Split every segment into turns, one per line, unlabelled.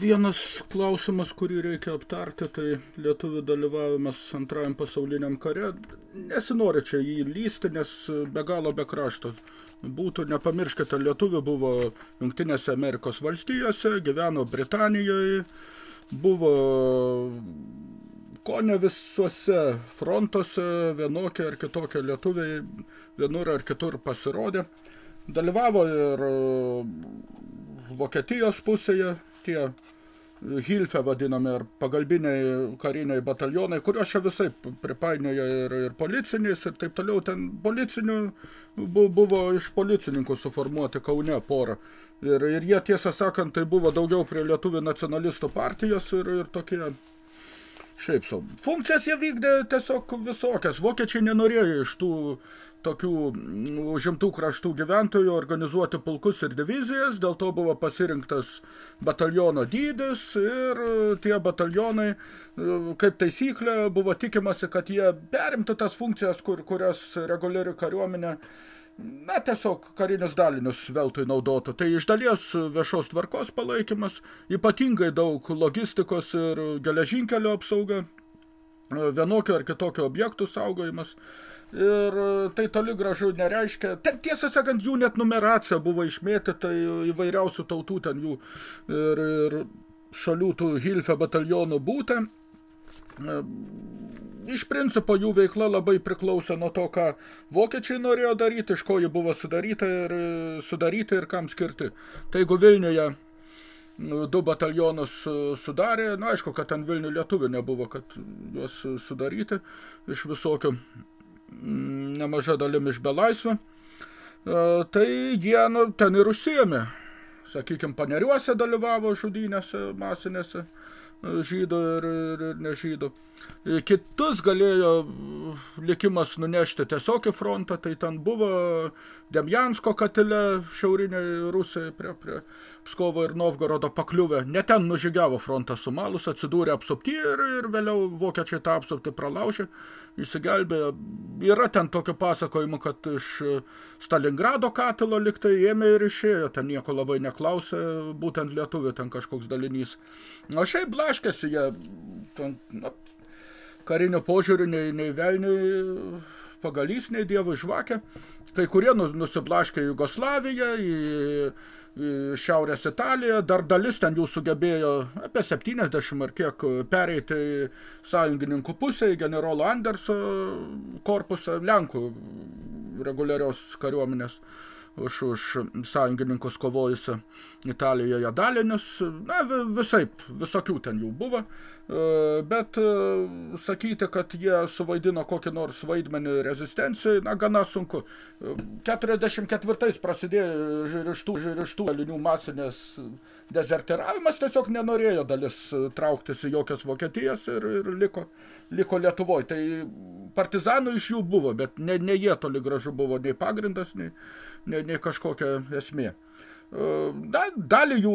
vienas klausimas, kurį reikia aptarti, tai lietuvių dalyvavimas antrajam pasauliniam kare. Nesinori čia jį lysti, nes be galo be krašto būtų. Nepamirškite, lietuvių buvo Junktinėse Amerikos valstijose, gyveno Britanijoje, buvo ko ne visuose frontuose vienokie ar kitokie lietuviai vienur ar kitur pasirodė. Dalyvavo ir Vokietijos pusėje tie Hilfe vadinami ar pagalbiniai kariniai batalionai, kuriuos čia visai pripainioja ir, ir policiniais ir taip toliau. Ten policinių buvo iš policininkų suformuoti Kaune porą. Ir, ir jie tiesą sakant, tai buvo daugiau prie lietuvių nacionalistų partijos ir, ir tokie Šiaip sau. Funkcijas jie vykdė tiesiog visokias. Vokiečiai nenorėjo iš tų tokių mm, užimtų kraštų gyventojų organizuoti pulkus ir divizijas, dėl to buvo pasirinktas bataliono dydis ir tie batalionai, kaip taisyklė, buvo tikimasi, kad jie perimtų tas funkcijas, kur, kurias reguliari kariuomenė na, tiesiog karinius dalinius veltui naudotų. Tai iš dalies viešos tvarkos palaikymas, ypatingai daug logistikos ir geležinkelio apsauga, vienokio ar kitokio objektų saugojimas. Ir tai toli gražu nereiškia, ten tiesą sakant, jų net numeracija buvo išmėtyta įvairiausių tautų, ten jų ir, ir šalių tų Hilfe batalionų būta iš principo jų veikla labai priklausė nuo to, ką vokiečiai norėjo daryti, iš ko ji buvo sudaryta ir, sudaryti ir kam skirti. Tai jeigu Vilniuje du batalionus sudarė, na aišku, kad ten Vilnių lietuvių nebuvo, kad juos sudaryti iš visokių mm, nemaža dalim iš belaisvių, e, tai jie nu, ten ir užsiėmė. Sakykime, paneriuose dalyvavo žudynėse masinėse e, žydų ir, ir, ir nežydų. Kitus galėjo likimas nunešti tiesiog į frontą, tai ten buvo Demjansko katile, šiauriniai Rusai prie, prie Pskovo ir Novgorodo pakliuvę. Ne ten nužygiavo frontą sumalus, atsidūrė apsupti ir, ir vėliau vokiečiai tą apsupti pralaužė, įsigelbėjo. Yra ten tokio pasakojimo, kad iš Stalingrado katilo liktai ėmė ir išėjo, ten nieko labai neklausė, būtent lietuvių ten kažkoks dalinys. O šiaip blaškėsi jie, ten, na, karinio požiūrių nei, nei velniui pagalys, nei dievui žvakę. Kai kurie nu, nusiblaškė Jugoslaviją, į, į Šiaurės Italiją, dar dalis ten jų sugebėjo apie 70 ar kiek pereiti sąjungininkų pusę į generolo Anderso korpusą Lenkų reguliarios kariuomenės už, už sąjungininkus kovojusią Italijoje dalinius. Na, visaip, visokių ten jų buvo. E, bet e, sakyti, kad jie suvaidino kokį nors vaidmenį rezistencijai, na, gana sunku. 44 e, prasidėjo žirištų, žirištų dalinių masinės dezertiravimas, tiesiog nenorėjo dalis trauktis į jokias Vokietijas ir, ir liko, liko Lietuvoje. Tai partizanų iš jų buvo, bet ne, ne jie toli gražu buvo nei pagrindas, nei, nei, nei kažkokia esmė. Da, dalį jų,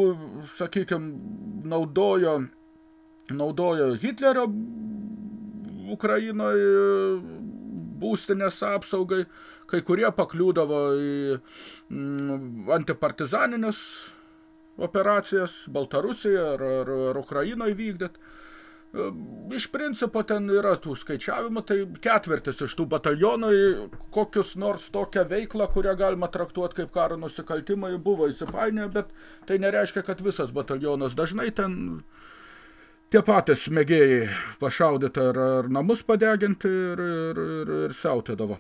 sakykime, naudojo naudojo Hitlerio Ukrainoje būstinės apsaugai, kai kurie pakliūdavo į mm, antipartizaninės operacijas Baltarusijoje ar, ar, ar Ukrainoje vykdyti. Iš principo ten yra tų skaičiavimų, tai ketvirtis iš tų batalionų kokius nors tokią veiklą, kurią galima traktuoti kaip karo nusikaltimai, buvo įsipainę, bet tai nereiškia, kad visas batalionas dažnai ten tie patys mėgėjai pašaudyti ar, ar namus padeginti ir, ir, ir, ir siautėdavo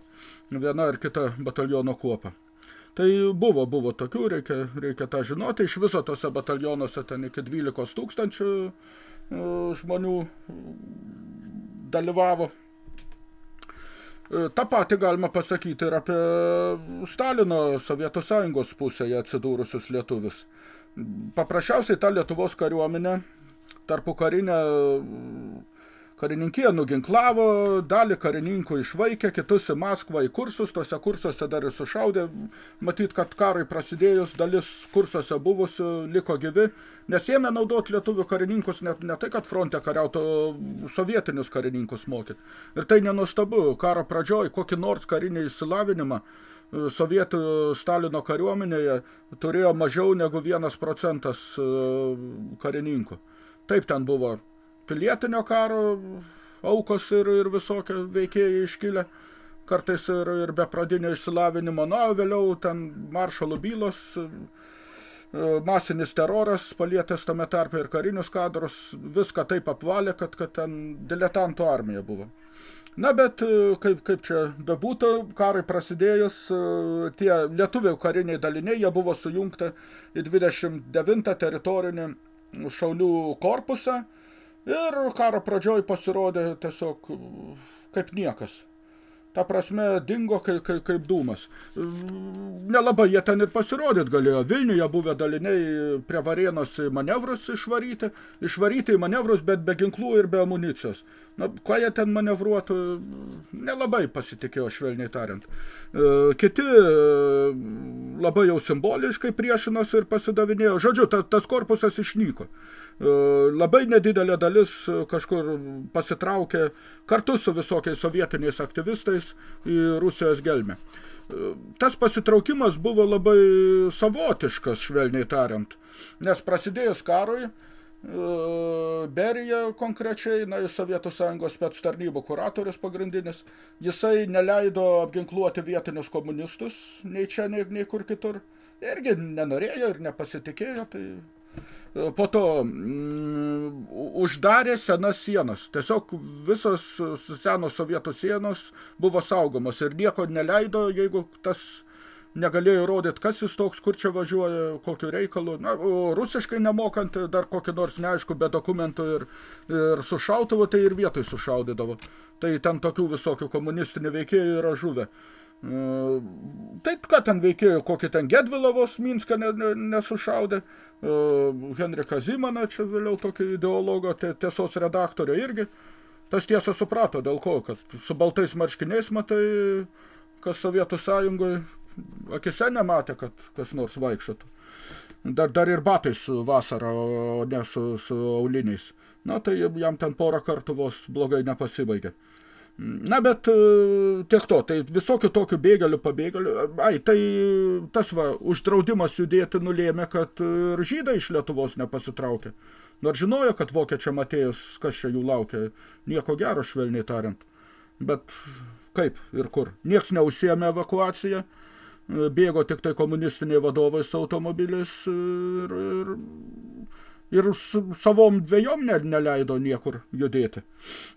viena ar kita bataliono kuopa. Tai buvo, buvo tokių, reikia, reikia tą žinoti. Iš viso tose batalionuose ten iki 12 tūkstančių e, žmonių dalyvavo. E, Ta pati galima pasakyti ir apie Stalino Sovietų Sąjungos pusėje atsidūrusius lietuvius. Paprasčiausiai ta Lietuvos kariuomenė tarpukarinę karininkiją nuginklavo, dalį karininkų išvaikė, kitus į Maskvą į kursus, tose kursuose dar ir sušaudė. Matyt, kad karai prasidėjus, dalis kursuose buvusių liko gyvi, nes ėmė naudoti lietuvių karininkus ne, ne tai, kad fronte kariauto sovietinius karininkus mokyti. Ir tai nenustabu, karo pradžioj kokį nors karinį išsilavinimą sovietų Stalino kariuomenėje turėjo mažiau negu vienas procentas karininkų. Taip ten buvo pilietinio karo aukos ir, ir visokie veikėjai iškilę, kartais ir, ir be pradinio išsilavinimo, na, vėliau ten maršalų bylos, masinis teroras, palietęs tame tarpe ir karinius kadrus, viską taip apvalė, kad, kad ten diletantų armija buvo. Na, bet kaip, kaip čia bebūtų, karai prasidėjus, tie lietuvių kariniai daliniai, jie buvo sujungti į 29 teritorinį šaulių korpusą, Ir karo pradžioj pasirodė tiesiog kaip niekas. Ta prasme, dingo kaip, kaip, kaip dūmas. Nelabai jie ten ir pasirodyt galėjo. Vilniuje buvę daliniai prie Varėnos manevrus išvaryti, išvaryti į manevrus, bet be ginklų ir be amunicijos. Na, ką jie ten manevruotų, nelabai pasitikėjo, švelniai tariant. E, kiti e, labai jau simboliškai priešinosi ir pasidavinėjo. Žodžiu, ta, tas korpusas išnyko. E, labai nedidelė dalis kažkur pasitraukė kartu su visokiais sovietiniais aktyvistais į Rusijos gelmę. Tas pasitraukimas buvo labai savotiškas, švelniai tariant, nes prasidėjus karui, Berija konkrečiai, na, Sovietų Sąjungos spec tarnybų kuratorius pagrindinis, jisai neleido apginkluoti vietinius komunistus, nei čia, nei, nei kur kitur. Irgi nenorėjo ir nepasitikėjo, tai po to mm, uždarė senas sienas. Tiesiog visos senos sovietų sienos buvo saugomos ir nieko neleido, jeigu tas negalėjo įrodyti, kas jis toks, kur čia važiuoja, kokiu reikalu. Na, rusiškai nemokant dar kokį nors neaišku, be dokumentų ir, ir su šautuvu, tai ir vietoj sušaudydavo. Tai ten tokių visokių komunistinių veikėjų yra žuvę. E, tai ką ten veikėjo, kokį ten Gedvilovos Minską ne, ne, nesušaudė, e, Henriką Zimaną, čia vėliau tokį ideologo, tiesos redaktorio irgi. Tas tiesą suprato, dėl ko, kad su baltais marškiniais matai, kas Sovietų sąjungoje akise nematė, kad kas nors vaikščiotų. Dar, dar ir batais vasarą, o ne su, su auliniais. Na, tai jam ten porą kartų vos blogai nepasibaigė. Na, bet e, tiek to, tai visokių tokių bėgelių, pabėgelių, ai, tai tas va, uždraudimas judėti nulėmė, kad ir žydai iš Lietuvos nepasitraukė. Nors žinojo, kad vokiečiam atėjus, kas čia jų laukia, nieko gero švelniai tariant. Bet kaip ir kur? Niekas neužsiemė evakuaciją, bėgo tik tai komunistiniai vadovai su automobiliais ir, ir, ir su savom dviejom ne, neleido niekur judėti.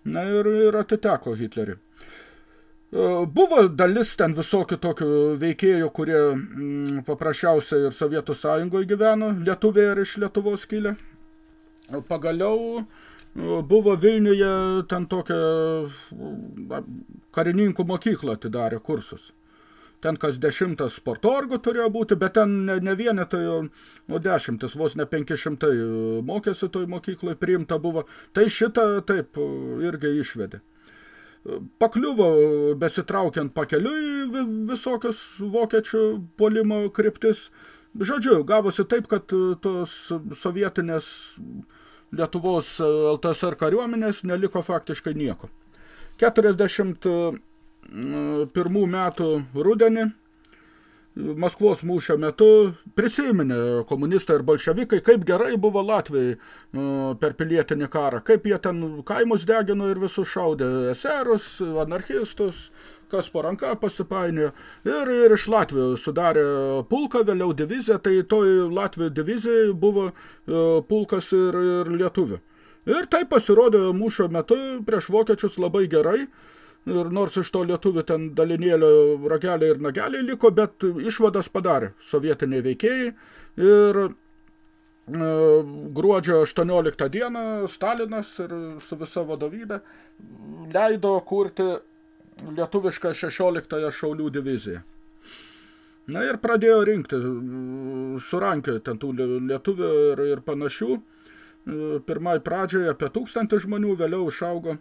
Na ir, ir atiteko Hitlerį. E, buvo dalis ten visokių tokių veikėjų, kurie m, mm, paprasčiausiai ir Sovietų sąjungoje gyveno, lietuviai ir iš Lietuvos kilę. Pagaliau e, buvo Vilniuje ten tokia karininkų mokykla atidarė kursus ten kas dešimtas sportorgų turėjo būti, bet ten ne, ne vienetai, o dešimtis, vos ne penki šimtai mokėsi toj mokyklai, priimta buvo. Tai šitą taip irgi išvedė. Pakliuvo besitraukiant pakeliui visokius vokiečių polimo kryptis. Žodžiu, gavosi taip, kad tos sovietinės Lietuvos LTSR kariuomenės neliko faktiškai nieko. 40 pirmų metų rudenį Maskvos mūšio metu prisiminė komunistai ir bolševikai, kaip gerai buvo Latvijai per pilietinį karą, kaip jie ten kaimus degino ir visus šaudė eserus, anarchistus, kas po ranka pasipainiojo. Ir, ir iš Latvijos sudarė pulką, vėliau diviziją, tai toj Latvijos divizijai buvo pulkas ir, ir lietuvių. Ir tai pasirodė mūšio metu prieš vokiečius labai gerai, Ir nors iš to lietuvių ten dalinėlio rageliai ir nageliai liko, bet išvadas padarė sovietiniai veikėjai. Ir e, gruodžio 18 dieną Stalinas ir su visa vadovybė leido kurti lietuvišką 16 šaulių diviziją. Na ir pradėjo rinkti, surankė ten tų lietuvių ir, ir panašių. Pirmai pradžioje apie tūkstantį žmonių, vėliau išaugo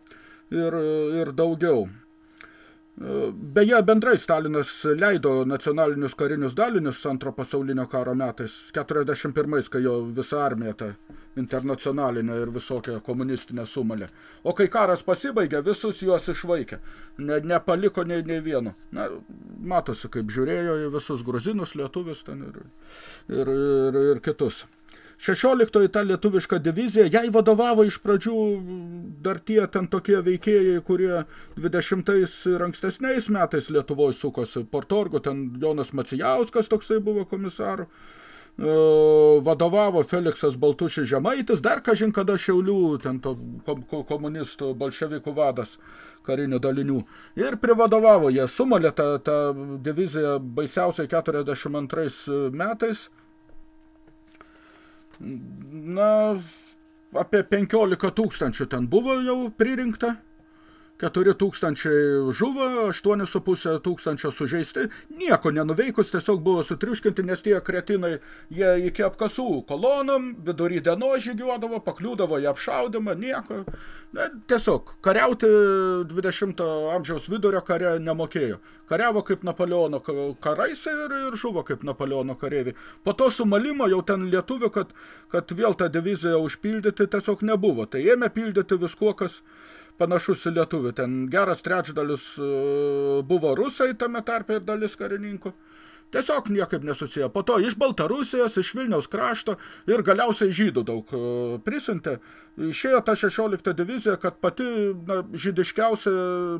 ir, ir daugiau. Beje, bendrai Stalinas leido nacionalinius karinius dalinius antro pasaulinio karo metais, 41, kai jo visa armija ta internacionalinė ir visokia komunistinė sumalė. O kai karas pasibaigė, visus juos išvaikė. Ne, nepaliko nei, nei vieno. Na, matosi, kaip žiūrėjo į visus gruzinus, lietuvius ten ir, ir, ir, ir kitus. 16 ta lietuviška divizija, jai vadovavo iš pradžių dar tie ten tokie veikėjai, kurie 20 ir ankstesniais metais Lietuvoje sukosi. Portorgo, ten Jonas Macijauskas toksai buvo komisaru e, vadovavo Feliksas Baltušis Žemaitis, dar kažin kada Šiaulių, ten to komunistų bolševikų vadas karinių dalinių. Ir privadovavo, jie sumalė tą, tą diviziją baisiausiai 42 metais na, apie 15 tūkstančių ten buvo jau pririnkta 4 tūkstančiai žuvo, 8,5 tūkstančio sužeisti, nieko nenuveikus, tiesiog buvo sutriuškinti, nes tie kretinai, jie iki apkasų kolonom, vidury dienos žygiuodavo, pakliūdavo į apšaudimą, nieko. Ne, tiesiog, kariauti 20 amžiaus vidurio kare nemokėjo. Kariavo kaip Napoleono karais ir, ir žuvo kaip Napoleono kareiviai. Po to sumalimo jau ten lietuvių, kad, kad vėl tą diviziją užpildyti tiesiog nebuvo. Tai ėmė pildyti viskuo, kas panašus į lietuvių. Ten geras trečdalis e, buvo rusai tame tarpe ir dalis karininkų. Tiesiog niekaip nesusiję. Po to iš Baltarusijos, iš Vilniaus krašto ir galiausiai žydų daug e, prisintė. Išėjo ta 16 divizija, kad pati na, žydiškiausia,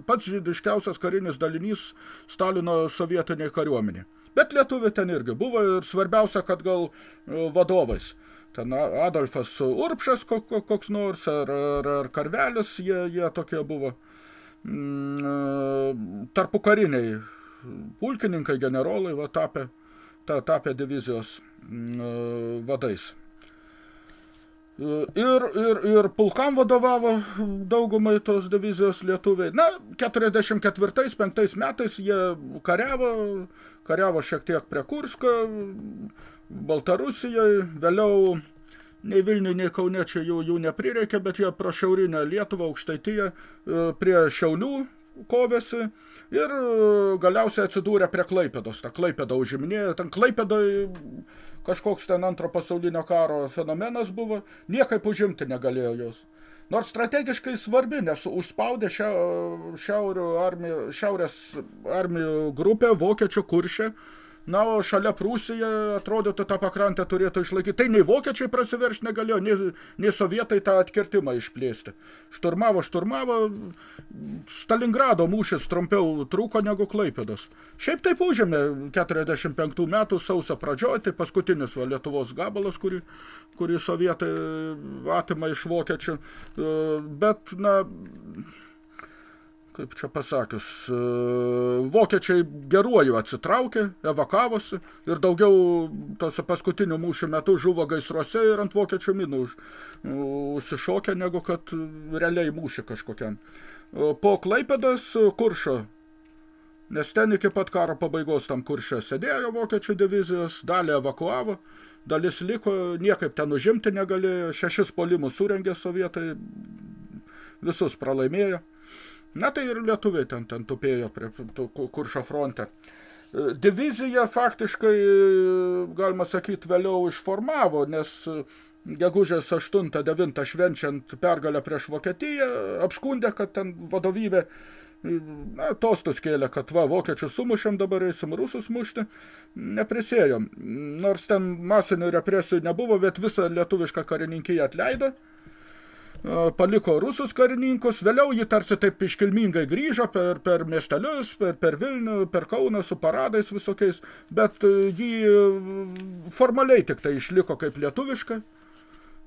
pats žydiškiausias karinis dalinys Stalino sovietiniai kariuomenė. Bet lietuvių ten irgi buvo ir svarbiausia, kad gal e, vadovais ten Adolfas Urpšas koks nors, ar, ar, ar Karvelis, jie, jie tokie buvo mm, tarpukariniai pulkininkai, generolai, va, tapė, ta, tapė divizijos mm, vadais. Ir, ir, ir pulkam vadovavo daugumai tos divizijos lietuviai. Na, 44-5 metais jie kariavo, kariavo šiek tiek prie Kursko, Baltarusijoje, vėliau nei Vilniui, nei Kauniečiai jų, jų neprireikė, bet jie pro šiaurinę Lietuvą, aukštaityje, e, prie Šiaulių kovėsi ir e, galiausiai atsidūrė prie Klaipėdos. Ta Klaipėda užiminėjo, ten Klaipėdoj kažkoks ten antro pasaulinio karo fenomenas buvo, niekaip užimti negalėjo jos. Nors strategiškai svarbi, nes užspaudė armijų, šiaurės armijų grupę vokiečių kuršę, Na, o šalia Prūsija, atrodytų, tą pakrantę turėtų išlaikyti. Tai nei vokiečiai prasiverš negalėjo, nei, nei sovietai tą atkirtimą išplėsti. Šturmavo, šturmavo, Stalingrado mūšis trumpiau trūko negu Klaipėdos. Šiaip taip užėmė 45 metų sausio pradžioje, tai paskutinis va, Lietuvos gabalas, kurį, kurį sovietai atima iš vokiečių. Bet, na kaip čia pasakius, e, vokiečiai geruoju atsitraukė, evakavosi ir daugiau tose paskutinių mūšių metu žuvo gaisruose ir ant vokiečių minų už, užsišokė, negu kad realiai mūšį kažkokiam. Po Klaipėdas kuršo, nes ten iki pat karo pabaigos tam kuršė sėdėjo vokiečių divizijos, dalį evakuavo, dalis liko, niekaip ten užimti negalėjo, šešis polimus surengė sovietai, visus pralaimėjo. Na tai ir lietuviai ten, ten tupėjo prie kuršo fronte. E, divizija faktiškai, e, galima sakyti, vėliau išformavo, nes e, gegužės 8-9 švenčiant pergalę prieš Vokietiją, apskundė, kad ten vadovybė na, tostus kėlė, kad va, vokiečius sumušėm, dabar eisim rusus mušti, neprisėjom. Nors ten masinių represijų nebuvo, bet visą lietuvišką karininkiją atleido paliko rusus karininkus, vėliau ji tarsi taip iškilmingai grįžo per, per miestelius, per, per Vilnių, per Kauną su paradais visokiais, bet ji formaliai tik tai išliko kaip lietuviška.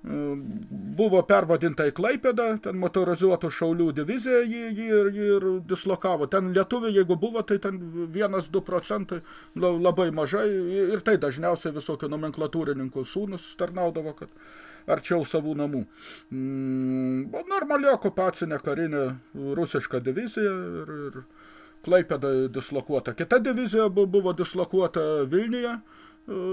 Buvo pervadinta į Klaipėdą, ten motorizuotų šaulių diviziją jį, jį, jį ir dislokavo. Ten lietuviai, jeigu buvo, tai ten 1-2 procentai labai mažai ir tai dažniausiai visokių nomenklatūrininkų sūnus tarnaudavo, kad arčiau savų namų. Mm, normali okupacinė karinė rusiška divizija ir, ir Klaipėda dislokuota. Kita divizija buvo dislokuota Vilniuje, e,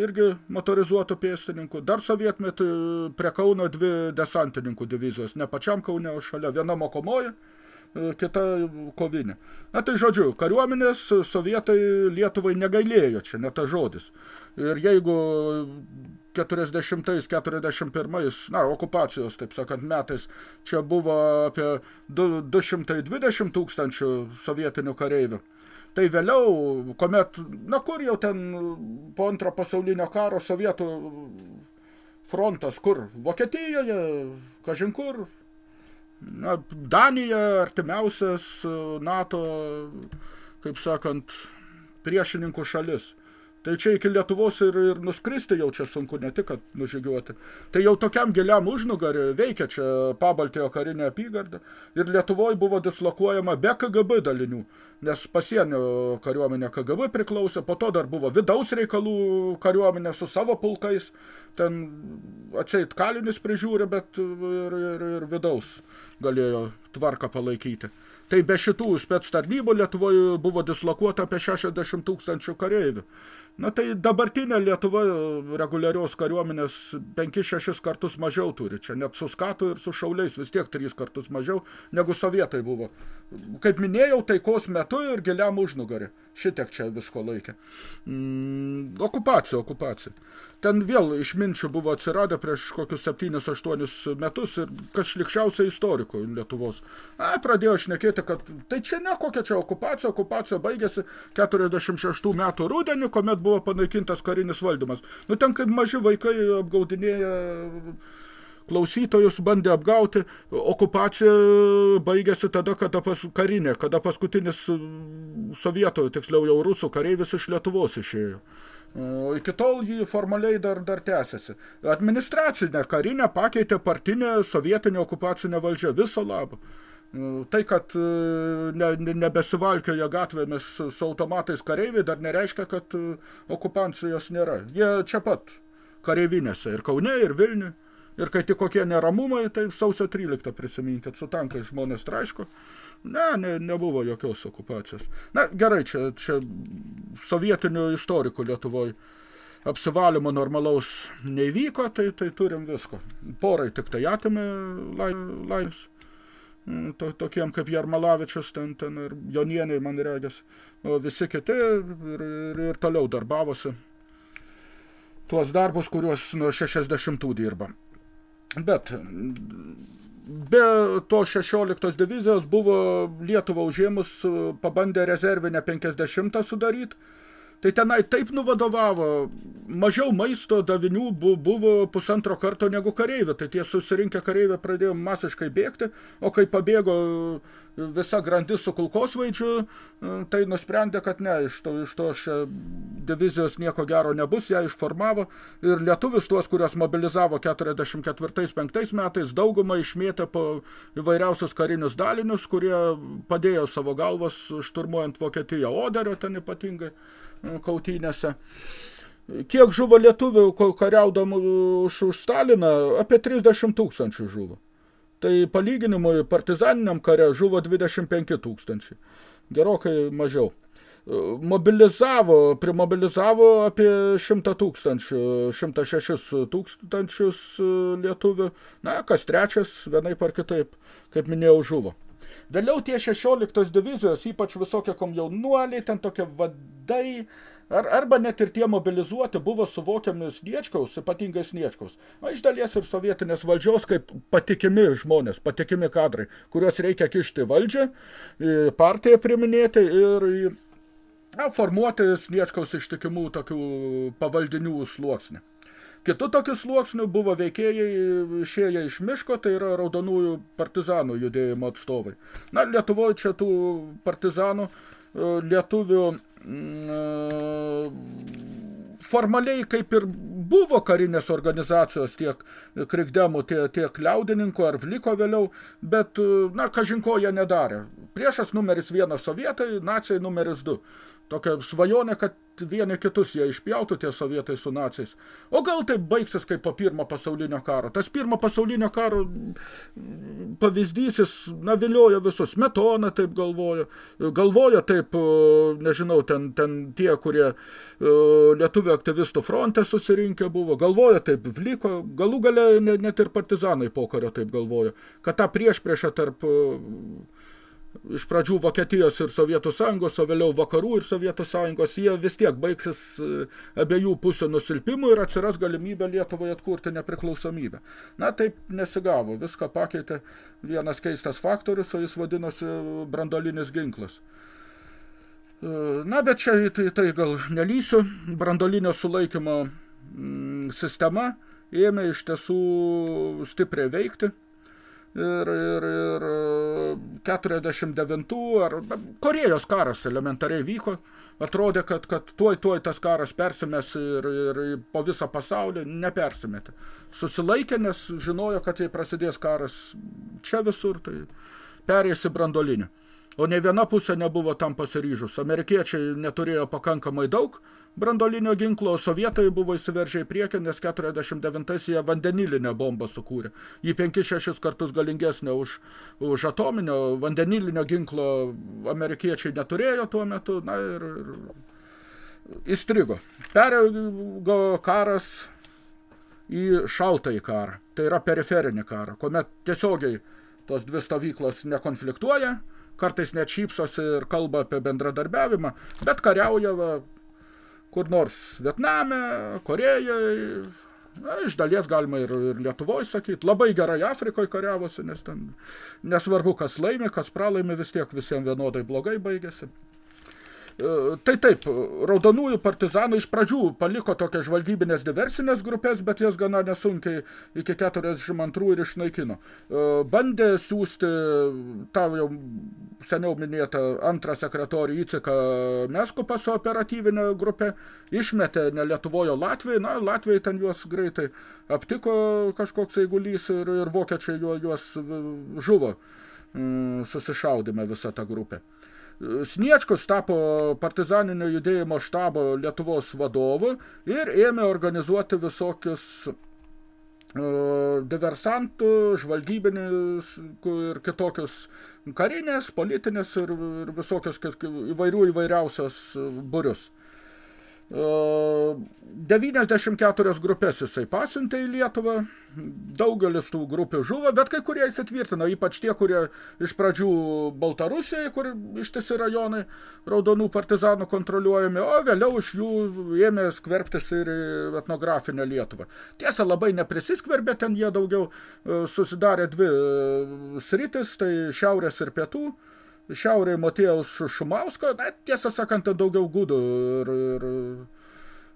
irgi motorizuotų pėstininkų. Dar sovietmetį prie Kauno dvi desantininkų divizijos, ne pačiam Kaune, o šalia viena mokomoji, kita kovinė. Na tai žodžiu, kariuomenės sovietai Lietuvai negailėjo, čia ne ta žodis. Ir jeigu 40-41, na, okupacijos, taip sakant, metais, čia buvo apie 220 tūkstančių sovietinių kareivių. Tai vėliau, kuomet, na kur jau ten po antro pasaulinio karo sovietų frontas, kur? Vokietijoje, kažin kur, na, Danija, artimiausias NATO, kaip sakant, priešininkų šalis. Tai čia iki Lietuvos ir, ir nuskristi jau čia sunku, ne tik, kad nužygiuoti. Tai jau tokiam giliam užnugarį veikia čia Pabaltijo karinė apygarda. Ir Lietuvoje buvo dislokuojama be KGB dalinių, nes pasienio kariuomenė KGB priklausė, po to dar buvo vidaus reikalų kariuomenė su savo pulkais. Ten atseit kalinis prižiūri, bet ir, ir, ir vidaus galėjo tvarką palaikyti. Tai be šitų spec tarnybų Lietuvoje buvo dislokuota apie 60 tūkstančių kareivių. Na tai dabartinė Lietuva reguliarios kariuomenės 5-6 kartus mažiau turi. Čia net su skatu ir su šauliais vis tiek 3 kartus mažiau negu sovietai buvo. Kaip minėjau, taikos metu ir giliam užnugarį. Šitiek čia visko laikė. Mm, okupacija, okupacija. Ten vėl išminčių buvo atsiradę prieš kokius 7-8 metus ir kas šlikščiausia istorikų Lietuvos. A, pradėjo šnekėti, kad tai čia ne kokia čia okupacija, okupacija baigėsi 46 metų rudenį, kuomet buvo panaikintas karinis valdymas. Nu, ten kaip maži vaikai apgaudinėja klausytojus bandė apgauti, okupacija baigėsi tada, kada pas, karinė, kada paskutinis sovietų, tiksliau jau rusų kareivis iš Lietuvos išėjo. O iki tol jį formaliai dar, dar tęsiasi. Administracinė karinė pakeitė partinė sovietinė okupacinė valdžia viso labo. Tai, kad e, ne, ne, nebesivalkioja gatvėmis su automatais kareiviai, dar nereiškia, kad okupancijos nėra. Jie čia pat kareivinėse ir Kaune, ir Vilniui. Ir kai tik kokie neramumai, tai sausio 13 prisiminkit, su tankais žmonės traiško. Ne, ne, nebuvo jokios okupacijos. Na, gerai, čia, čia sovietinių istorikų Lietuvoje apsivalymo normalaus nevyko, tai, tai turim visko. Porai tik tai atėmė laimės. Lai, Mm, to, tokiem kaip Jarmalavičius ten, ten ir Jonieniai, man regis, o visi kiti ir, ir, ir toliau darbavosi tuos darbus, kuriuos nuo 60 dirba. Bet be to 16 divizijos buvo Lietuva užėmus, pabandė rezervinę 50 sudaryti, Tai tenai taip nuvadovavo, mažiau maisto davinių buvo pusantro karto negu kareivė. Tai tie susirinkę kareivė pradėjo masiškai bėgti, o kai pabėgo visa grandis su kulkosvaidžiu, tai nusprendė, kad ne, iš to, iš to šia divizijos nieko gero nebus, ją išformavo ir lietuvis tuos, kurios mobilizavo 44-5 metais, daugumą išmėtė po įvairiausius karinius dalinius, kurie padėjo savo galvas šturmuojant Vokietiją, Oderio ten ypatingai kautynėse. Kiek žuvo lietuvių kariaudamų už, už Staliną? Apie 30 tūkstančių žuvo. Tai palyginimui partizaniniam kare žuvo 25 tūkstančiai. Gerokai mažiau. Mobilizavo, primobilizavo apie 100 tūkstančių, 106 tūkstančius lietuvių. Na, kas trečias, vienaip ar kitaip, kaip minėjau, žuvo. Vėliau tie 16 divizijos, ypač visokie komjaunuoliai, ten tokie vadai, ar, arba net ir tie mobilizuoti buvo suvokiami Sniečkaus, ypatingai Sniečkaus. O iš dalies ir sovietinės valdžios kaip patikimi žmonės, patikimi kadrai, kuriuos reikia kišti valdžią, partiją priminėti ir na, formuoti Sniečkaus ištikimų tokių pavaldinių sluoksnį. Kitų tokių sluoksnių buvo veikėjai išėję iš miško, tai yra raudonųjų partizanų judėjimo atstovai. Na, Lietuvoje čia tų partizanų e, lietuvių mm, formaliai kaip ir buvo karinės organizacijos tiek krikdemų, tiek, tiek liaudininkų ar vliko vėliau, bet, na, kažinko jie nedarė. Priešas numeris vienas sovietai, nacijai numeris du tokia svajonė, kad vieni kitus jie išpjautų tie sovietai su naciais. O gal tai baigsis kaip po pirmo pasaulinio karo. Tas pirmo pasaulinio karo pavyzdys, jis, na, viliojo visus. Metona taip galvojo. Galvojo taip, nežinau, ten, ten tie, kurie lietuvių aktyvistų fronte susirinkę buvo. Galvojo taip, vliko. Galų gale net ir partizanai pokario taip galvojo. Kad tą prieš priešą tarp iš pradžių Vokietijos ir Sovietų sąjungos, o vėliau vakarų ir Sovietų sąjungos, jie vis tiek baigsis e, abiejų pusių nusilpimų ir atsiras galimybė Lietuvai atkurti nepriklausomybę. Na, taip nesigavo, viską pakeitė vienas keistas faktorius, o jis vadinosi brandolinis ginklas. E, na, bet čia tai, tai gal nelysiu, brandolinio sulaikymo mm, sistema ėmė iš tiesų stipriai veikti ir, ir, ir 49 ar Korėjos karas elementariai vyko, atrodė, kad, kad tuoj, tuoj tas karas persimės ir, ir po visą pasaulį nepersimetė. Susilaikė, nes žinojo, kad jei prasidės karas čia visur, tai perėsi brandolinį. O ne viena pusė nebuvo tam pasiryžus. Amerikiečiai neturėjo pakankamai daug, brandolinio ginklo, sovietai buvo įsiveržę į priekį, nes 49 jie vandenilinę bombą sukūrė. Jį 5-6 kartus galingesnė už, už atominio, vandenilinio ginklo amerikiečiai neturėjo tuo metu, na ir, ir įstrigo. Perėjo karas į šaltąjį karą, tai yra periferinį karą, kuomet tiesiogiai tos dvi stovyklos nekonfliktuoja, kartais net šypsosi ir kalba apie bendradarbiavimą, bet kariauja va, kur nors Vietname, Korejoje, na, iš dalies galima ir, ir Lietuvoje sakyti, labai gerai Afrikoje kariavosi, nes ten nesvarbu, kas laimi, kas pralaimi, vis tiek visiems vienodai blogai baigėsi. E, tai taip, raudonųjų partizanų iš pradžių paliko tokias žvalgybinės diversinės grupės, bet jas gana nesunkiai iki 42 ir išnaikino. E, bandė siūsti tą jau seniau minėtą antrą sekretorių Įciką Meskupą su operatyvinė grupė, išmetė ne Lietuvojo Latvijai, na, Latvijai ten juos greitai aptiko kažkoks eigulys ir, ir vokiečiai juos žuvo mm, susišaudime visą tą grupę. Sniečkus tapo partizaninio judėjimo štabo Lietuvos vadovu ir ėmė organizuoti visokius uh, diversantų, žvalgybinius ir kitokius karinės, politinės ir, ir visokios įvairių įvairiausios būrius. 94 grupės jisai pasiuntė į Lietuvą, daugelis tų grupių žuvo, bet kai kurie įsitvirtino, ypač tie, kurie iš pradžių Baltarusijai, kur ištisi rajonai raudonų partizanų kontroliuojami, o vėliau iš jų ėmė skverbtis ir etnografinę Lietuvą. Tiesa, labai neprisiskverbė, ten jie daugiau susidarė dvi sritis, tai šiaurės ir pietų, šiaurėje Motiejaus Šumausko, na, tiesą sakant, daugiau gudų ir, ir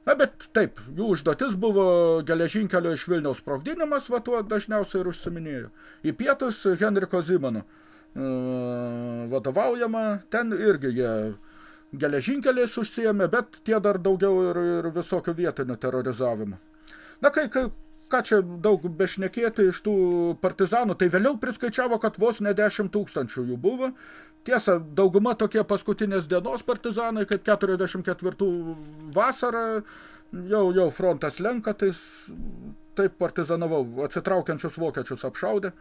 Na, bet taip, jų užduotis buvo geležinkelio iš Vilniaus sprogdinimas, va tuo dažniausiai ir užsiminėjo. Į pietus Henriko Zimano e, vadovaujama, ten irgi jie geležinkeliais užsijėmė, bet tie dar daugiau ir, ir visokių vietinių terorizavimų. Na, kai, kai ką čia daug bešnekėti iš tų partizanų, tai vėliau priskaičiavo, kad vos ne 10 tūkstančių jų buvo. Tiesa, dauguma tokie paskutinės dienos partizanai, kaip 44 vasarą, jau, jau frontas lenka, tai taip partizanavau, atsitraukiančius vokiečius apšaudė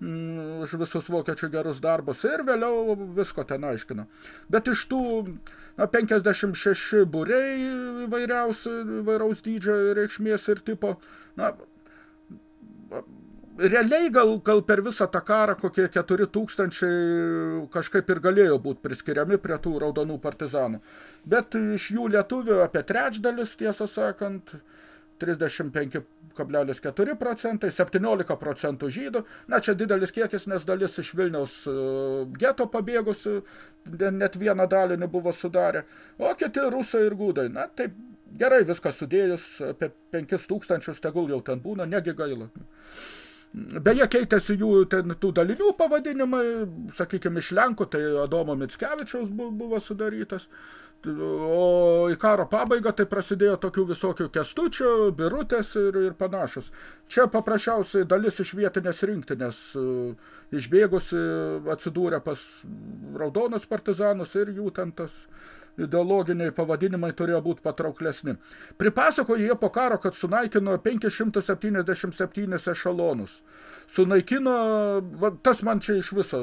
už visus vokiečių gerus darbus ir vėliau visko ten aiškino. Bet iš tų na, 56 būriai įvairiausi, įvairaus dydžio reikšmės ir tipo, na, realiai gal, gal per visą tą karą kokie 4 tūkstančiai kažkaip ir galėjo būti priskiriami prie tų raudonų partizanų. Bet iš jų lietuvių apie trečdalis, tiesą sakant, 35,4 procentai, 17 procentų žydų. Na, čia didelis kiekis, nes dalis iš Vilniaus e, geto pabėgusių, net vieną dalį nebuvo sudarę. O kiti rusai ir gūdai. Na, taip gerai viską sudėjus, apie 5 tūkstančius tegul jau ten būna, negi gaila. Beje, keitėsi jų ten, tų dalinių pavadinimai, sakykime, iš Lenkų, tai Adomo Mickevičiaus buvo sudarytas. O į karo pabaigą tai prasidėjo tokių visokių kestučių, birutės ir, ir panašus. Čia paprasčiausiai dalis iš vietinės rinktinės e, išbėgusi atsidūrė pas raudonus partizanus ir jų ten tas ideologiniai pavadinimai turėjo būti patrauklesni. Pripasakojo jie po karo, kad sunaikino 577 ešalonus. Sunaikino, va, tas man čia iš viso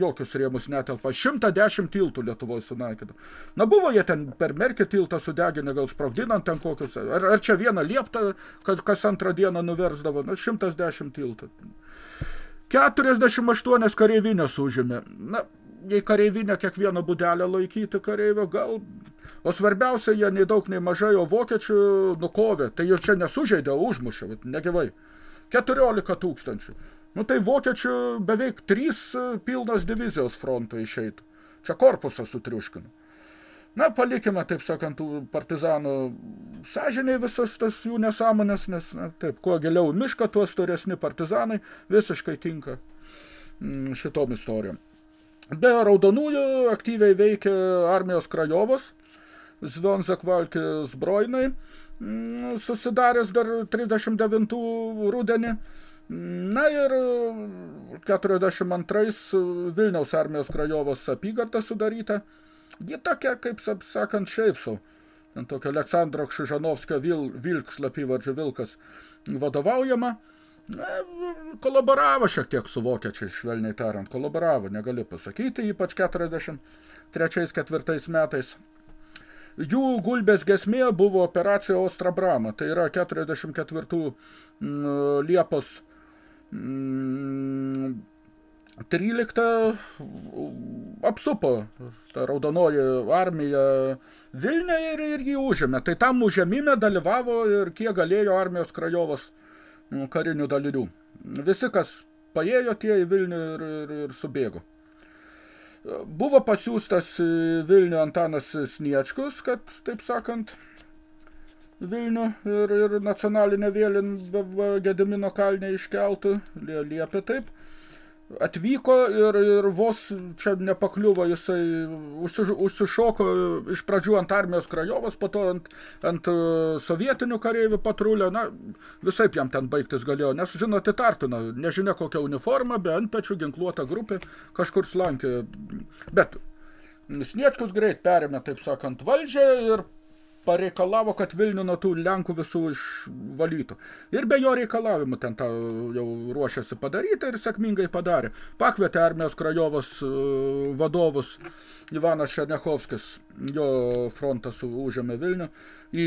jokius rėmus netelpa, 110 tiltų Lietuvoje sunaikino. Na buvo jie ten per Merkį tiltą sudeginę, gal sprogdinant ten kokius, ar, ar čia vieną lieptą, kad kas antrą dieną nuversdavo, na 110 tiltų. 48 kareivinės užėmė. Na, jei kareivinę kiekvieną būdelę laikyti kareivio, gal... O svarbiausia, jie nei daug, nei mažai, o vokiečių nukovė. Tai jau čia nesužeidė, užmušė, negyvai. 14 tūkstančių. Nu tai vokiečių beveik 3 pilnos divizijos fronto išeitų. Čia korpusą sutriuškino. Na, palikime, taip sakant, partizanų sąžiniai visas tas jų nesąmonės, nes, na, taip, kuo giliau mišką, tuo storesni partizanai visiškai tinka mm, šitom istorijom. Be raudonųjų aktyviai veikia armijos krajovos, Zvonzak Valki zbrojnai, mm, susidaręs dar 39 rudenį. Na ir 42 Vilniaus armijos krajovos apygarda sudaryta. Ji tokia, kaip sakant, šiaip sau. Ten tokia Aleksandro Kšižanovskio vil, Vilk, slapyvardžių Vilkas vadovaujama. Na, kolaboravo šiek tiek su vokiečiais, švelniai tariant, kolaboravo, negaliu pasakyti, ypač 43-4 metais. Jų gulbės gesmė buvo operacija Ostra Brama, tai yra 44 Liepos 13 apsupo ta raudonoji armija Vilnių ir, ir jį užėmė. Tai tam užėmime dalyvavo ir kiek galėjo armijos krajovos karinių dalinių. Visi, kas paėjo, tie į Vilnių ir, ir, ir subėgo. Buvo pasiūstas Vilnių Antanas Sniečkus, kad, taip sakant, Vilnių ir, ir nacionalinę vėlinę Gedimino kalnę iškeltų, liepė taip atvyko ir, ir vos čia nepakliuvo, jisai užsiž, užsišoko iš pradžių ant armijos krajovos, po to ant, ant e, sovietinių kareivių patrulio, na, visaip jam ten baigtis galėjo, nes, žinot, įtartina, nežinia kokia uniforma, be antpečių ginkluota grupė kažkur slankė, bet Sniečkus greit perėmė, taip sakant, valdžią ir pareikalavo, kad Vilnių nuo tų Lenkų visų išvalytų. Ir be jo reikalavimų ten tą jau ruošiasi padaryti ir sėkmingai padarė. Pakvietė armijos krajovos e, vadovus Ivanas Šernechovskis, jo frontas užėmė Vilnių, į,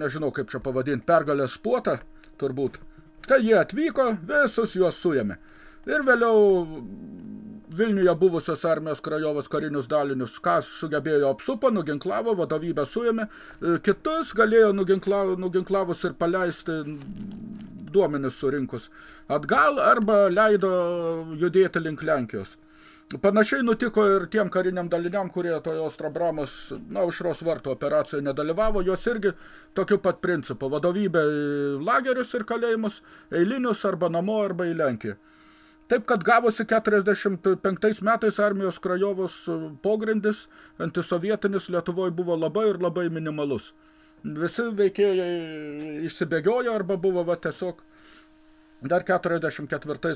nežinau kaip čia pavadinti, pergalės puotą, turbūt. Kai jie atvyko, visus juos suėmė. Ir vėliau Vilniuje buvusios armijos krajovos karinius dalinius, kas sugebėjo apsupo, nuginklavo, vadovybę suėmė, e, kitus galėjo nuginklavus, nuginklavus ir paleisti duomenis surinkus atgal arba leido judėti link Lenkijos. Panašiai nutiko ir tiem kariniam daliniam, kurie toje Ostrobramos, na, užros varto operacijoje nedalyvavo, jos irgi tokiu pat principu. Vadovybė lagerius ir kalėjimus, eilinius arba namo arba į Lenkiją. Taip, kad gavosi 45 metais armijos krajovos e, pogrindis, antisovietinis Lietuvoje buvo labai ir labai minimalus. Visi veikėjai išsibėgiojo arba buvo va, tiesiog dar 44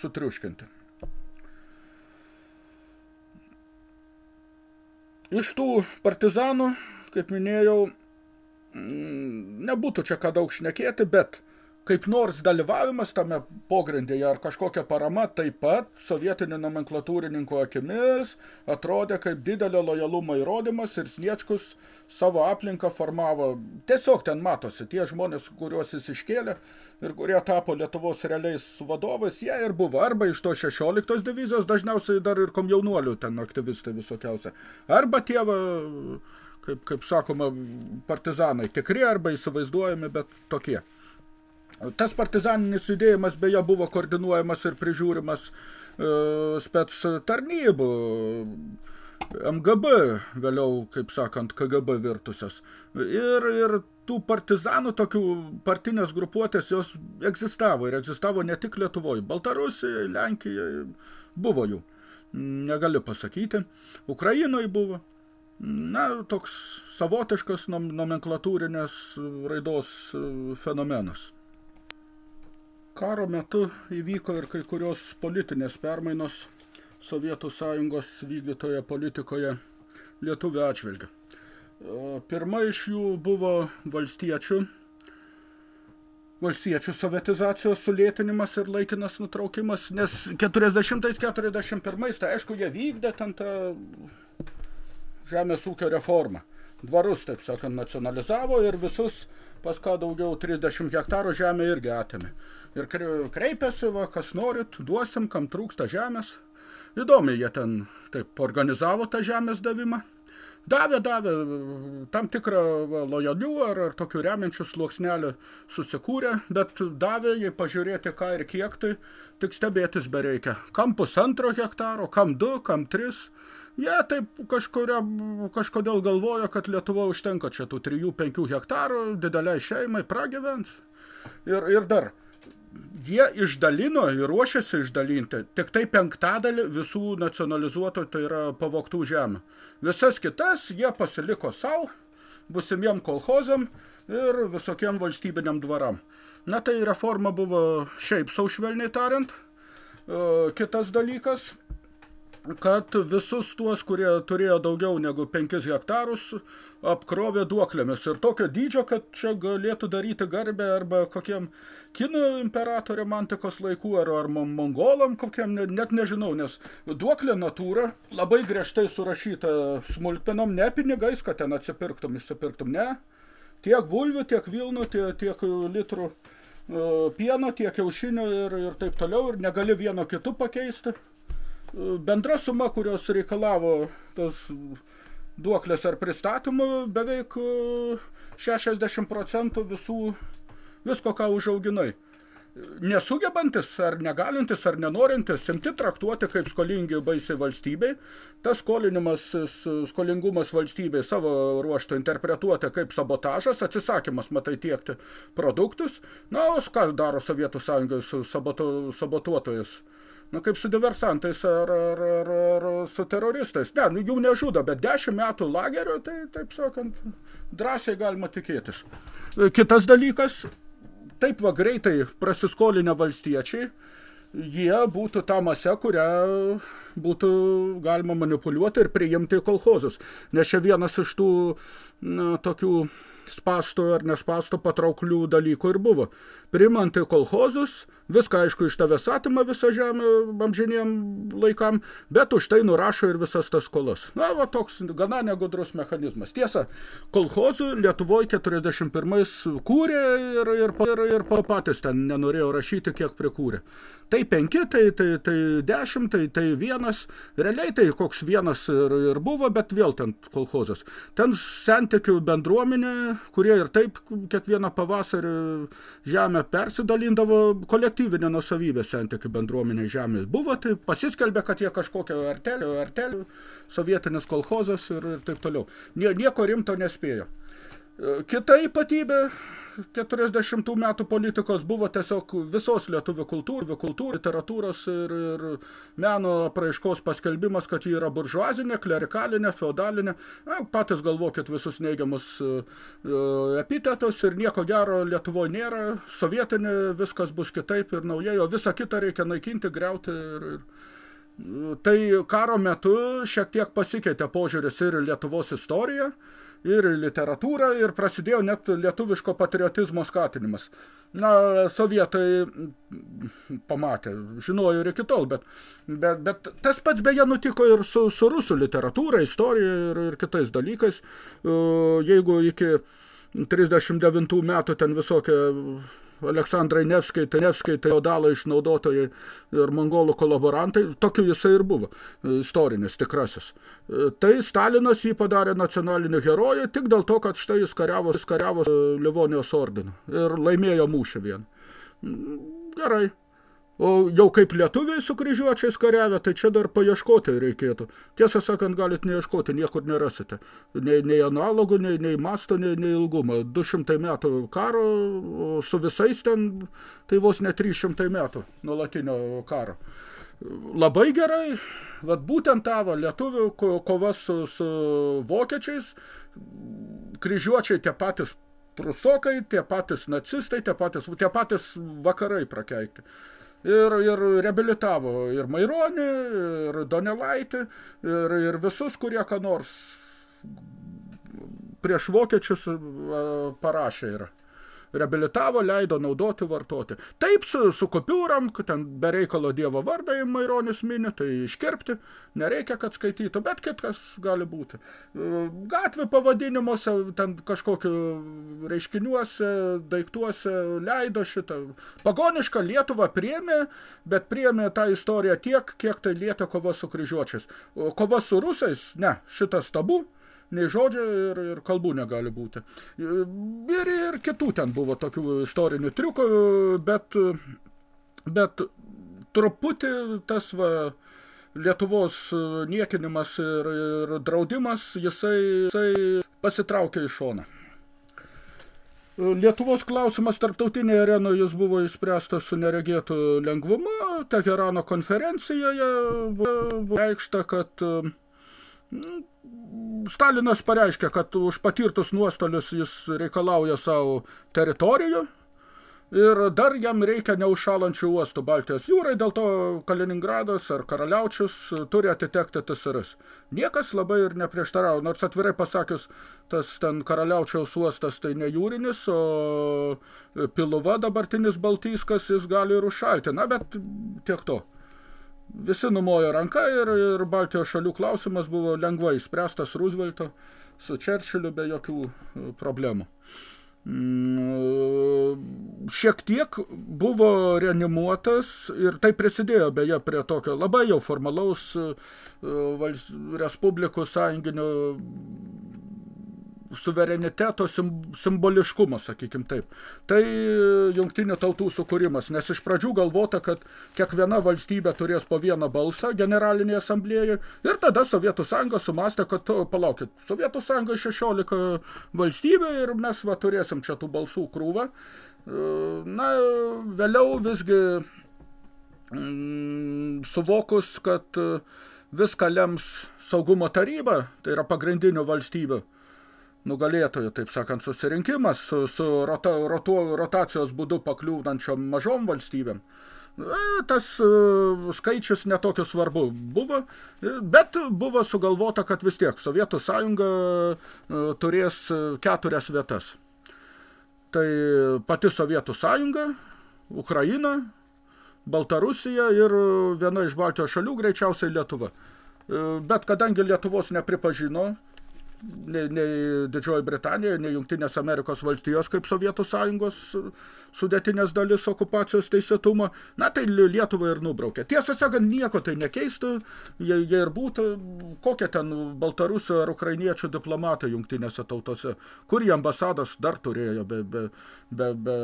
sutriuškinti. Iš tų partizanų, kaip minėjau, nebūtų čia ką daug šnekėti, bet kaip nors dalyvavimas tame pogrindėje ar kažkokia parama taip pat sovietinių nomenklatūrininkų akimis atrodė kaip didelio lojalumo įrodymas ir Sniečkus savo aplinką formavo. Tiesiog ten matosi tie žmonės, kuriuos jis iškėlė ir kurie tapo Lietuvos realiais vadovais, jie ir buvo arba iš to 16 divizijos, dažniausiai dar ir komjaunuolių ten aktyvistai visokiausia. Arba tie, va, kaip, kaip sakoma, partizanai tikri arba įsivaizduojami, bet tokie. Tas partizaninis judėjimas beje buvo koordinuojamas ir prižiūrimas e, spec tarnybų, MGB, vėliau, kaip sakant, KGB virtusios. Ir, ir tų partizanų, tokių partinės grupuotės, jos egzistavo ir egzistavo ne tik Lietuvoje, Baltarusijoje, Lenkijoje, buvo jų, negaliu pasakyti. Ukrainoje buvo, na, toks savotiškas nomenklatūrinės raidos fenomenas. Karo metu įvyko ir kai kurios politinės permainos Sovietų sąjungos vykdytoje politikoje lietuvių atžvilgių. Pirma iš jų buvo valstiečių, valstiečių sovietizacijos sulėtinimas ir laikinas nutraukimas, nes 40-41, tai aišku, jie vykdė ten tą žemės ūkio reformą. Dvarus, taip sakant, nacionalizavo ir visus pas ką daugiau 30 hektarų žemė irgi atėmė. Ir kreipėsi, va, kas norit, duosim, kam trūksta žemės. Įdomiai jie ten taip organizavo tą žemės davimą. Davė, davė tam tikrą va, lojalių ar, ar tokių remiančių sluoksnelį susikūrė, bet davė, jei pažiūrėti ką ir kiek, tai tik stebėtis bereikia. Kam pusantro hektaro, kam du, kam tris. Jie taip kažkuria, kažkodėl galvoja, kad Lietuva užtenka čia tų 3-5 hektarų dideliai šeimai pragyvent. Ir, ir dar, jie išdalino ir ruošiasi išdalinti tik tai penktadalį visų nacionalizuotų, tai yra pavogtų žemę. Visas kitas jie pasiliko savo, busimiem kolhozam ir visokiem valstybiniam dvaram. Na tai reforma buvo šiaip sau švelniai tariant. Kitas dalykas, kad visus tuos, kurie turėjo daugiau negu 5 hektarus, apkrovė duoklėmis ir tokio dydžio, kad čia galėtų daryti garbę arba kokiem kinų imperatoriam antikos laikų ar, ar mongolam kokiam, net nežinau, nes duoklė natūra labai griežtai surašyta smulkmenom, ne pinigais, kad ten atsipirktum, išsipirktum, ne. Tiek bulvių, tiek vilnų, tiek, tiek litrų e, pieno, tiek kiaušinių ir, ir taip toliau, ir negali vieno kitų pakeisti. Bendra suma, kurios reikalavo tos duoklės ar pristatymų beveik 60 e, procentų visų, visko, ką užauginai. Nesugebantis ar negalintis ar nenorintis simti traktuoti kaip skolingi baisiai valstybei, tas skolinimas, skolingumas valstybei savo ruoštą interpretuoti kaip sabotažas, atsisakymas, matai, tiekti produktus, na, o ką daro Sovietų sąjungai su sabotu, sabotuotojais? Nu, kaip su diversantais ar, ar, ar, ar su teroristais. Ne, nu, jų nežudo, bet dešimt metų lagerio, tai, taip sakant, drąsiai galima tikėtis. Kitas dalykas, taip va greitai prasiskolinę valstiečiai, jie būtų ta mase, kurią būtų galima manipuliuoti ir priimti į kolhozus. Nes čia vienas iš tų na, tokių spasto ar nespasto patrauklių dalykų ir buvo. Primant į kolhozus, viską aišku iš tavęs atima visą žemę amžiniem laikam, bet už tai nurašo ir visas tas skolas. Na, va toks gana negudrus mechanizmas. Tiesa, kolhozų Lietuvoje 41 kūrė ir, ir, ir, ir patys ten nenorėjo rašyti, kiek prikūrė. Tai penki, tai, tai, tai dešimt, tai, tai vienas. Realiai tai koks vienas ir, ir buvo, bet vėl ten kolhozas. Ten sentikių bendruomenė, kurie ir taip kiekvieną pavasarį žemę persidalindavo, kolektyvinė nusavybė sentikių bendruomenė žemės buvo, tai pasiskelbė, kad jie kažkokio artelio, artelio, sovietinis kolhozas ir, ir taip toliau. Nieko rimto nespėjo. Kita ypatybė 40 metų politikos buvo tiesiog visos lietuvių kultūrų, kultūrų, literatūros ir, ir meno apraiškos paskelbimas, kad ji yra buržuazinė, klerikalinė, feodalinė. Na, patys galvokit visus neigiamus uh, epitetus ir nieko gero Lietuvoje nėra. Sovietinė viskas bus kitaip ir naujai, o visą kitą reikia naikinti, greuti. Ir, ir. Tai karo metu šiek tiek pasikeitė požiūris ir Lietuvos istoriją ir literatūrą ir prasidėjo net lietuviško patriotizmo skatinimas. Na, sovietai pamatė, žinojo ir iki tol, bet, bet, bet tas pats beje nutiko ir su, su rusų literatūra, istorija ir, ir kitais dalykais. Jeigu iki 39 metų ten visokie Aleksandrai Nevskai, Nevskai, Odalo išnaudotojai ir mongolų kolaborantai, tokiu jisai ir buvo, istorinis, tikrasis. Tai Stalinas jį padarė nacionaliniu herojų tik dėl to, kad štai jis kariavo, jis kariavo Livonijos ordinu ir laimėjo mūšį vien. Gerai. O jau kaip lietuviai su kryžiuočiais kariavę, tai čia dar paieškoti reikėtų. Tiesą sakant, galit neieškoti, niekur nerasite. Nei, nei analogų, nei, nei masto, nei, nei ilgumo. 200 metų karo, su visais ten, tai vos ne 300 metų nuolatinio karo. Labai gerai, vat būtent tavo lietuvių kova su, su vokiečiais, kryžiuočiai tie patys prusokai, tie patys nacistai, tie patys, tie patys vakarai prakeikti ir, ir reabilitavo ir Maironį, ir Donelaitį, ir, ir visus, kurie ką nors prieš vokiečius parašė yra. Reabilitavo, leido naudoti, vartoti. Taip su, su kopiūram, ten bereikalo dievo vardą į Maironis mini, tai iškirpti, nereikia, kad skaitytų, bet kitkas gali būti. Gatvių pavadinimuose, ten kažkokiu reiškiniuose, daiktuose leido šitą. Pagonišką Lietuvą priėmė, bet priėmė tą istoriją tiek, kiek tai lietė kova su kryžiuočiais. Kova su rusais, ne, šitas tabu, nei žodžio ir, ir kalbų negali būti. Ir, ir kitų ten buvo tokių istorinių triukų, bet, bet truputį tas va, Lietuvos niekinimas ir, ir draudimas, jisai, jisai pasitraukė į šoną. Lietuvos klausimas tarptautinėje arenoje jis buvo išspręstas su neregėtu lengvumu. Teherano konferencijoje reikšta, kad Stalinas pareiškė, kad už patirtus nuostolius jis reikalauja savo teritorijų ir dar jam reikia neužšalančių uostų Baltijos jūrai, dėl to Kaliningradas ar Karaliaučius turi atitekti TSRS. Niekas labai ir neprieštaravo, nors atvirai pasakius, tas ten Karaliaučiaus uostas tai ne jūrinis, o Piluva dabartinis Baltyskas jis gali ir užšalti, na bet tiek to. Visi numojo ranka ir, ir Baltijos šalių klausimas buvo lengvai išspręstas Roosevelto su Čerčiliu be jokių e, problemų. Mm, šiek tiek buvo reanimuotas ir tai prisidėjo beje prie tokio labai jau formalaus e, Respublikų sąjunginio suvereniteto simboliškumo, sakykim taip. Tai jungtinių tautų sukūrimas, nes iš pradžių galvota, kad kiekviena valstybė turės po vieną balsą generalinėje asamblėje ir tada Sovietų sąjunga sumastė, kad palaukit, Sovietų sąjunga 16 valstybių ir mes va turėsim čia tų balsų krūvą. Na, vėliau visgi mm, suvokus, kad viską lems saugumo taryba, tai yra pagrindinių valstybių, nugalėtojų, taip sakant, susirinkimas su, su rota, rotu, rotacijos būdu pakliūnančiom mažom valstybėm. E, tas uh, skaičius netokiu svarbu buvo, bet buvo sugalvota, kad vis tiek Sovietų sąjunga turės keturias vietas. Tai pati Sovietų sąjunga, Ukraina, Baltarusija ir viena iš Baltijos šalių, greičiausiai Lietuva. Bet kadangi Lietuvos nepripažino nei, nei Didžioji Britanija, nei Jungtinės Amerikos valstijos kaip Sovietų sąjungos sudėtinės dalis okupacijos teisėtumo, na tai Lietuvą ir nubraukė. Tiesą sakant, nieko tai nekeistų, jei, jei ir būtų, kokie ten Baltarusio ar ukrainiečių diplomatai jungtinėse tautose, kur jie ambasadas dar turėjo be, be, be, be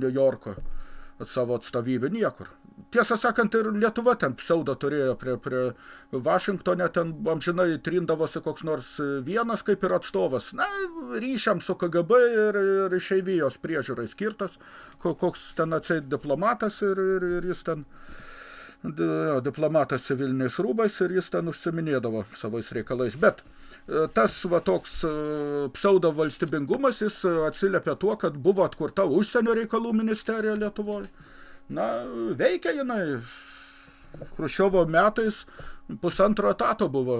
New Yorko savo atstovybę, niekur. Tiesą sakant, ir Lietuva ten pseudo turėjo prie, prie Vašingtone, ten amžinai trindavosi koks nors vienas kaip ir atstovas, na, ryšiam su KGB ir, ir išeivijos priežiūrai skirtas, koks ten atseit diplomatas ir, ir, ir jis ten diplomatas civiliniais rūbais ir jis ten užsiminėdavo savais reikalais. Bet e, tas va toks e, pseudo valstybingumas, jis atsiliepia tuo, kad buvo atkurta užsienio reikalų ministerija Lietuvoje na, veikia jinai. Hruščiovo metais pusantro etato buvo.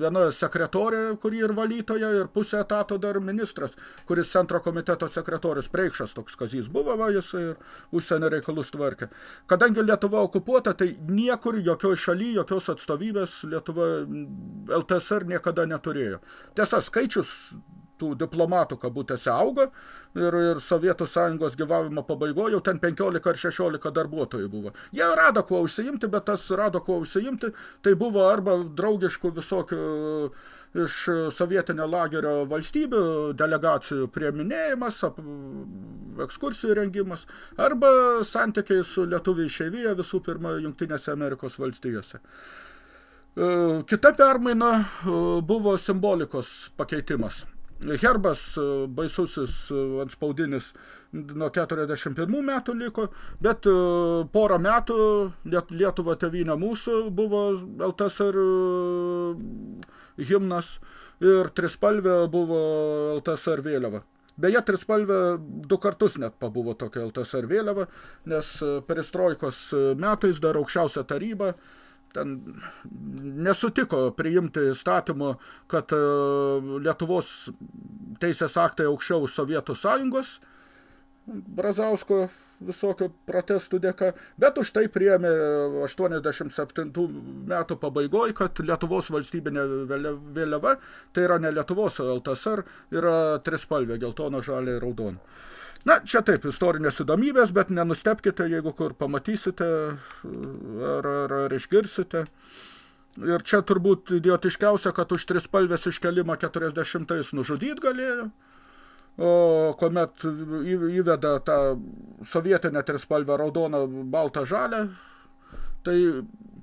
Viena sekretorė, kuri ir valytoja, ir pusė etato dar ministras, kuris centro komiteto sekretorius Preikšas toks kazys buvo, va, jis ir užsienio reikalus tvarkė. Kadangi Lietuva okupuota, tai niekur, jokioj šaly, jokios atstovybės Lietuva LTSR niekada neturėjo. Tiesa, skaičius tų diplomatų kabutėse auga ir, ir Sovietų sąjungos gyvavimo pabaigoje jau ten 15 ar 16 darbuotojų buvo. Jie rado kuo užsiimti, bet tas rado kuo užsiimti, tai buvo arba draugiškų visokių iš sovietinio lagerio valstybių delegacijų prieminėjimas, ekskursijų rengimas, arba santykiai su lietuviai išeivyje visų pirma Jungtinėse Amerikos valstijose. E, kita permaina e, buvo simbolikos pakeitimas herbas e, baisusis e, antspaudinis nuo 41 metų liko, bet e, porą metų Lietuva tėvynė mūsų buvo LTSR himnas ir trispalvė buvo LTSR vėliava. Beje, trispalvė du kartus net pabuvo tokia LTSR vėliava, nes perestroikos metais dar aukščiausia taryba ten nesutiko priimti įstatymo, kad e, Lietuvos teisės aktai aukščiau Sovietų sąjungos, Brazausko visokio protestų dėka, bet už tai priėmė 87 metų pabaigoje, kad Lietuvos valstybinė vėliava, tai yra ne Lietuvos, o LTSR, yra trispalvė, geltono, žalia ir raudona. Na, čia taip, istorinės įdomybės, bet nenustepkite, jeigu kur pamatysite ar, ar, ar išgirsite. Ir čia turbūt idiotiškiausia, kad už trispalvės iškelimą 40-ais nužudyt galėjo. O kuomet įveda tą sovietinę trispalvę raudoną, baltą, žalę, tai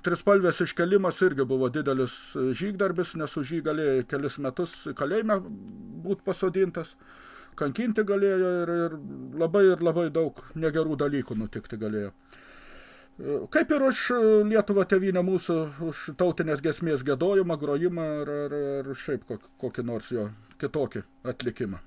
trispalvės iškelimas irgi buvo didelis žygdarbis, nes už jį galėjo kelis metus kalėjime būt pasodintas, kankinti galėjo ir, ir labai ir labai daug negerų dalykų nutikti galėjo. Kaip ir už Lietuvą tėvynę mūsų, už tautinės gesmės gėdojimą, grojimą ar, ar, ar šiaip kokį nors jo kitokį atlikimą.